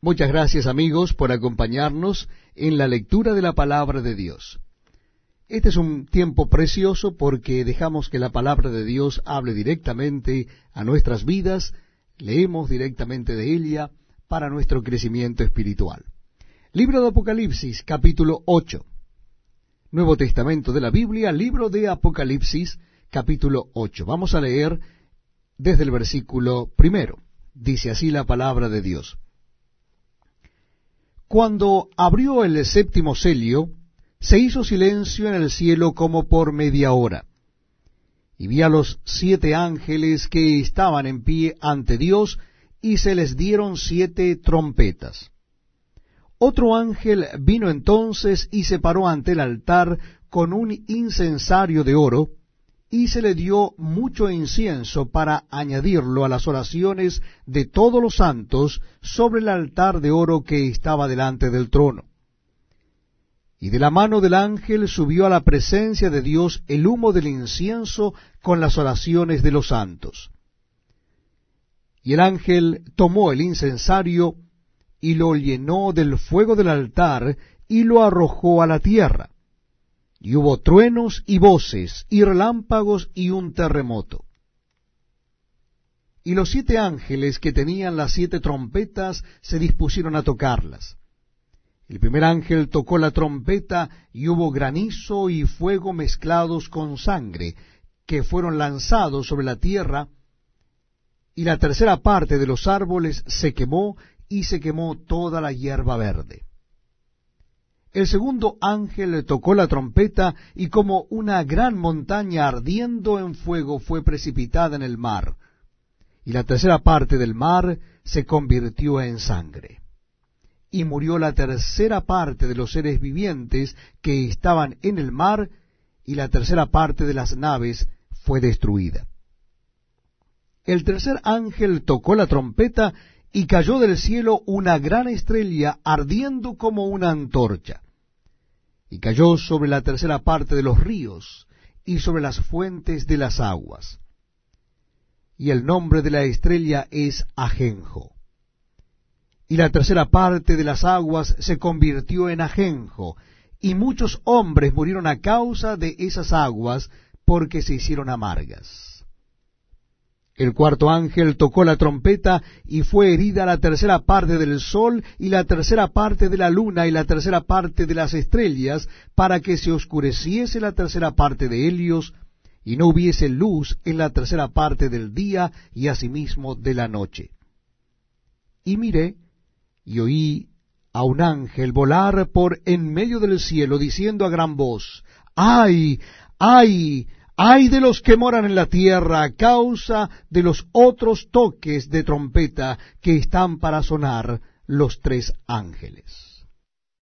Muchas gracias amigos por acompañarnos en la lectura de la palabra de Dios. Este es un tiempo precioso porque dejamos que la palabra de Dios hable directamente a nuestras vidas, leemos directamente de ella para nuestro crecimiento espiritual. Libro de Apocalipsis, capítulo 8. Nuevo Testamento de la Biblia, libro de Apocalipsis, capítulo 8. Vamos a leer desde el versículo primero. Dice así la palabra de Dios. Cuando abrió el séptimo celio, se hizo silencio en el cielo como por media hora. Y vi a los siete ángeles que estaban en pie ante Dios, y se les dieron siete trompetas. Otro ángel vino entonces y se paró ante el altar con un incensario de oro, y se le dio mucho incienso para añadirlo a las oraciones de todos los santos sobre el altar de oro que estaba delante del trono. Y de la mano del ángel subió a la presencia de Dios el humo del incienso con las oraciones de los santos. Y el ángel tomó el incensario y lo llenó del fuego del altar y lo arrojó a la tierra y hubo truenos y voces, y relámpagos y un terremoto. Y los siete ángeles que tenían las siete trompetas se dispusieron a tocarlas. El primer ángel tocó la trompeta y hubo granizo y fuego mezclados con sangre, que fueron lanzados sobre la tierra, y la tercera parte de los árboles se quemó, y se quemó toda la hierba verde. El segundo ángel tocó la trompeta y como una gran montaña ardiendo en fuego fue precipitada en el mar, y la tercera parte del mar se convirtió en sangre. Y murió la tercera parte de los seres vivientes que estaban en el mar, y la tercera parte de las naves fue destruida. El tercer ángel tocó la trompeta y cayó del cielo una gran estrella ardiendo como una antorcha, y cayó sobre la tercera parte de los ríos y sobre las fuentes de las aguas. Y el nombre de la estrella es Ajenjo. Y la tercera parte de las aguas se convirtió en ajenjo, y muchos hombres murieron a causa de esas aguas porque se hicieron amargas. El cuarto ángel tocó la trompeta y fue herida la tercera parte del sol y la tercera parte de la luna y la tercera parte de las estrellas, para que se oscureciese la tercera parte de Helios y no hubiese luz en la tercera parte del día y asimismo de la noche. Y miré y oí a un ángel volar por en medio del cielo, diciendo a gran voz, ¡Ay! ¡Ay! Ay de los que moran en la tierra a causa de los otros toques de trompeta que están para sonar los tres ángeles.